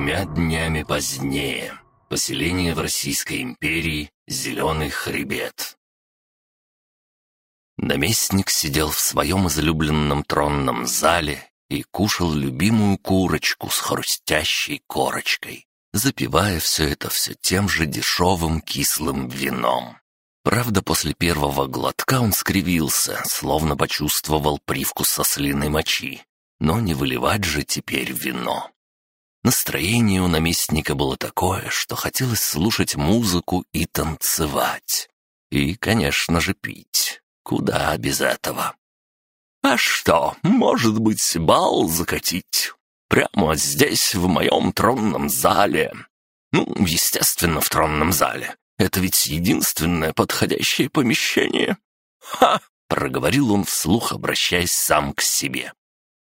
Двумя днями позднее. Поселение в Российской империи Зеленый хребет. Наместник сидел в своем излюбленном тронном зале и кушал любимую курочку с хрустящей корочкой, запивая все это все тем же дешевым кислым вином. Правда, после первого глотка он скривился, словно почувствовал привкус ослиной мочи. Но не выливать же теперь вино. Настроение у наместника было такое, что хотелось слушать музыку и танцевать. И, конечно же, пить. Куда без этого? «А что, может быть, бал закатить? Прямо здесь, в моем тронном зале?» «Ну, естественно, в тронном зале. Это ведь единственное подходящее помещение. Ха! проговорил он вслух, обращаясь сам к себе.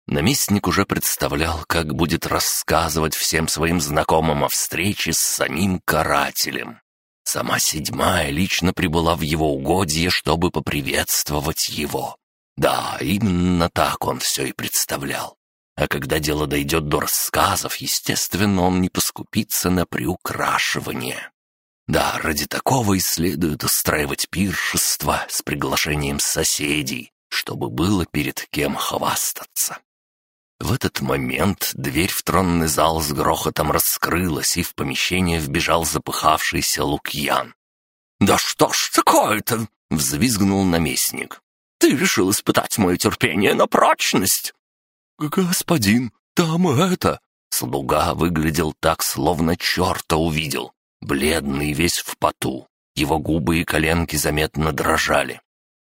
Наместник уже представлял, как будет рассказывать всем своим знакомым о встрече с самим карателем. Сама седьмая лично прибыла в его угодье, чтобы поприветствовать его. Да, именно так он все и представлял. А когда дело дойдет до рассказов, естественно, он не поскупится на приукрашивание. Да, ради такого и следует устраивать пиршество с приглашением соседей, чтобы было перед кем хвастаться. В этот момент дверь в тронный зал с грохотом раскрылась, и в помещение вбежал запыхавшийся Лукьян. «Да что ж такое-то?» — взвизгнул наместник. «Ты решил испытать мое терпение на прочность?» «Господин, там это...» Слуга выглядел так, словно черта увидел бледный весь в поту. Его губы и коленки заметно дрожали.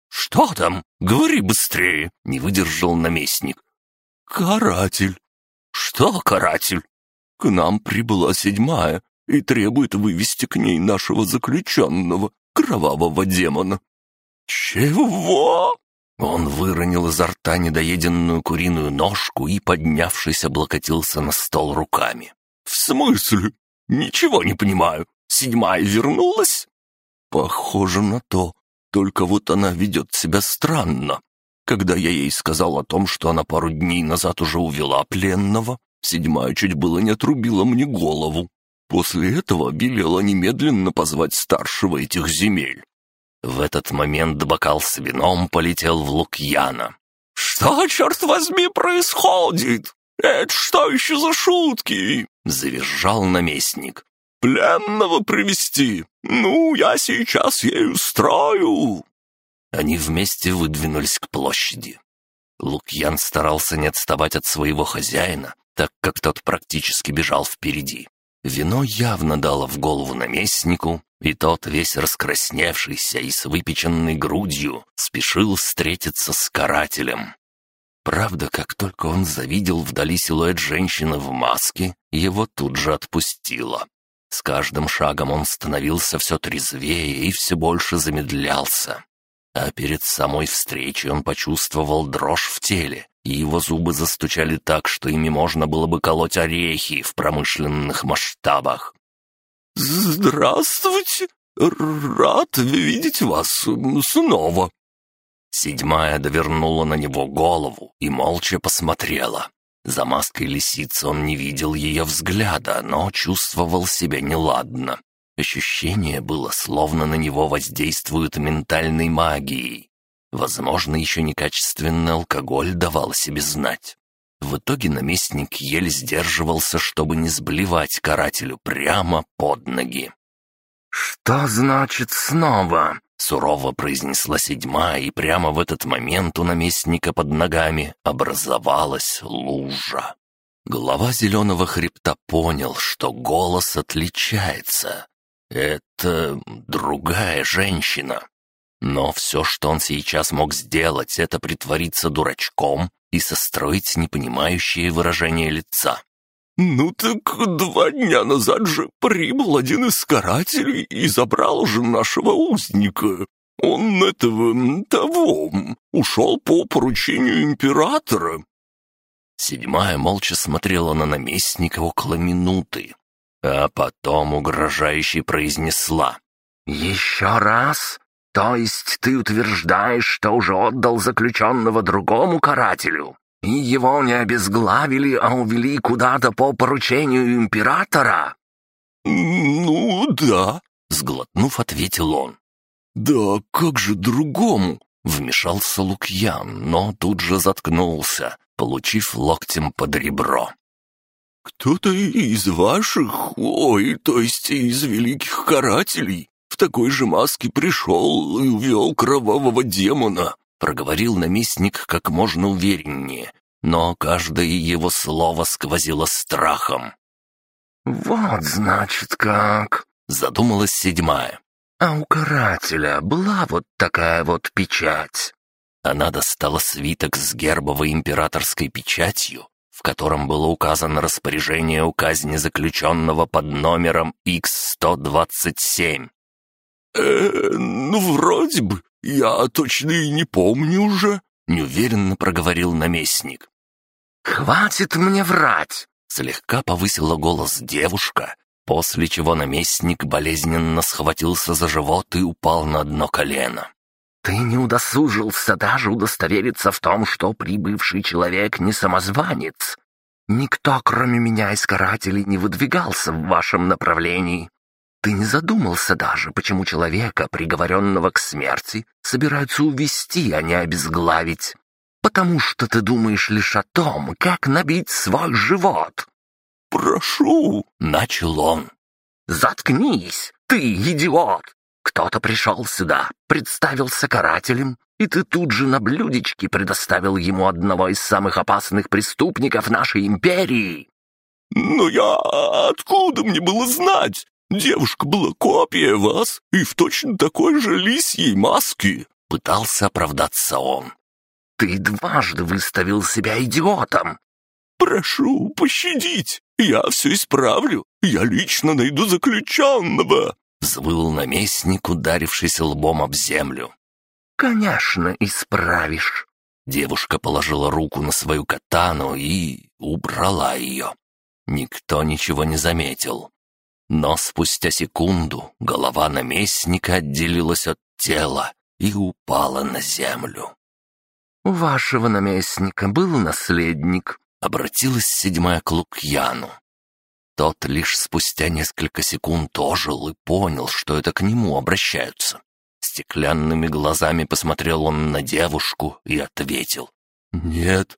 «Что там? Говори быстрее!» — не выдержал наместник. «Каратель!» «Что каратель?» «К нам прибыла седьмая и требует вывести к ней нашего заключенного, кровавого демона». «Чего?» Он выронил изо рта недоеденную куриную ножку и, поднявшись, облокотился на стол руками. «В смысле? «Ничего не понимаю. Седьмая вернулась?» «Похоже на то. Только вот она ведет себя странно. Когда я ей сказал о том, что она пару дней назад уже увела пленного, седьмая чуть было не отрубила мне голову. После этого велела немедленно позвать старшего этих земель. В этот момент бокал с вином полетел в Лукьяна. «Что, черт возьми, происходит? Это что еще за шутки?» — завизжал наместник. «Пленного привести? Ну, я сейчас ей устрою!» Они вместе выдвинулись к площади. Лукьян старался не отставать от своего хозяина, так как тот практически бежал впереди. Вино явно дало в голову наместнику, и тот, весь раскрасневшийся и с выпеченной грудью, спешил встретиться с карателем. Правда, как только он завидел вдали силуэт женщины в маске, его тут же отпустило. С каждым шагом он становился все трезвее и все больше замедлялся. А перед самой встречей он почувствовал дрожь в теле, и его зубы застучали так, что ими можно было бы колоть орехи в промышленных масштабах. «Здравствуйте! Рад видеть вас снова!» Седьмая довернула на него голову и молча посмотрела. За маской лисицы он не видел ее взгляда, но чувствовал себя неладно. Ощущение было, словно на него воздействуют ментальной магией. Возможно, еще некачественный алкоголь давал себе знать. В итоге наместник еле сдерживался, чтобы не сблевать карателю прямо под ноги. «Что значит снова?» Сурово произнесла седьмая, и прямо в этот момент у наместника под ногами образовалась лужа. Глава зеленого хребта понял, что голос отличается. Это другая женщина. Но все, что он сейчас мог сделать, это притвориться дурачком и состроить непонимающее выражение лица. «Ну так два дня назад же прибыл один из карателей и забрал уже нашего узника. Он этого, того, ушел по поручению императора». Седьмая молча смотрела на наместника около минуты, а потом угрожающе произнесла. «Еще раз? То есть ты утверждаешь, что уже отдал заключенного другому карателю? И его не обезглавили, а увели куда-то по поручению императора?» «Ну, да», — сглотнув, ответил он. «Да как же другому?» — вмешался Лукьян, но тут же заткнулся, получив локтем под ребро. «Кто-то из ваших, ой, то есть из великих карателей, в такой же маске пришел и увел кровавого демона», проговорил наместник как можно увереннее, но каждое его слово сквозило страхом. «Вот, значит, как...» — задумалась седьмая. «А у карателя была вот такая вот печать». Она достала свиток с гербовой императорской печатью, в котором было указано распоряжение о казни заключенного под номером X-127. «Э, ну, вроде бы. Я точно и не помню уже», — неуверенно проговорил наместник. «Хватит мне врать!» — слегка повысила голос девушка, после чего наместник болезненно схватился за живот и упал на одно колено. «Ты не удосужился даже удостовериться в том, что прибывший человек не самозванец. Никто, кроме меня из карателей, не выдвигался в вашем направлении. Ты не задумался даже, почему человека, приговоренного к смерти, собираются увести, а не обезглавить. Потому что ты думаешь лишь о том, как набить свой живот. «Прошу!» — начал он. «Заткнись, ты идиот! Кто-то пришел сюда, представился карателем, и ты тут же на блюдечке предоставил ему одного из самых опасных преступников нашей империи!» «Но я... откуда мне было знать? Девушка была копия вас и в точно такой же лисьей маске!» Пытался оправдаться он. «Ты дважды выставил себя идиотом!» «Прошу пощадить! Я все исправлю! Я лично найду заключенного!» Взвыл наместник, ударившись лбом об землю. «Конечно, исправишь!» Девушка положила руку на свою катану и убрала ее. Никто ничего не заметил. Но спустя секунду голова наместника отделилась от тела и упала на землю. «У вашего наместника был наследник?» — обратилась седьмая к Лукьяну. Тот лишь спустя несколько секунд ожил и понял, что это к нему обращаются. Стеклянными глазами посмотрел он на девушку и ответил. «Нет,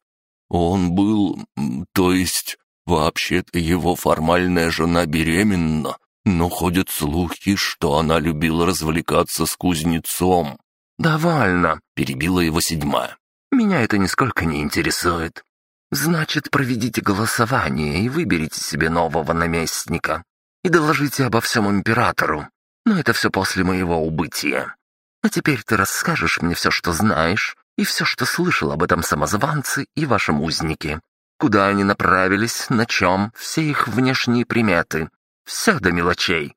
он был... то есть... Вообще-то его формальная жена беременна, но ходят слухи, что она любила развлекаться с кузнецом». «Довольно», — перебила его седьмая. «Меня это нисколько не интересует. Значит, проведите голосование и выберите себе нового наместника. И доложите обо всем императору. Но это все после моего убытия. А теперь ты расскажешь мне все, что знаешь, и все, что слышал об этом самозванце и вашем узнике. Куда они направились, на чем, все их внешние приметы. Все до мелочей».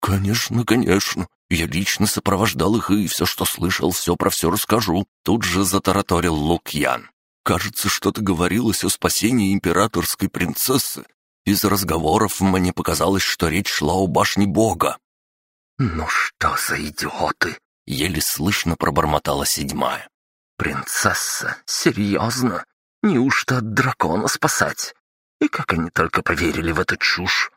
«Конечно, конечно. Я лично сопровождал их и все, что слышал, все про все расскажу». Тут же затараторил Лукьян. «Кажется, что-то говорилось о спасении императорской принцессы. Из разговоров мне показалось, что речь шла о башне бога». «Ну что за идиоты!» — еле слышно пробормотала седьмая. «Принцесса? Серьезно? Неужто от дракона спасать? И как они только поверили в эту чушь?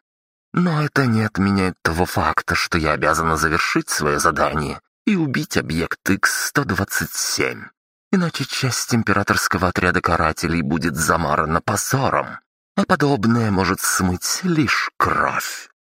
Но это не отменяет того факта, что я обязана завершить свое задание и убить объект X-127. Иначе часть императорского отряда карателей будет замарана позором, а подобное может смыть лишь кровь.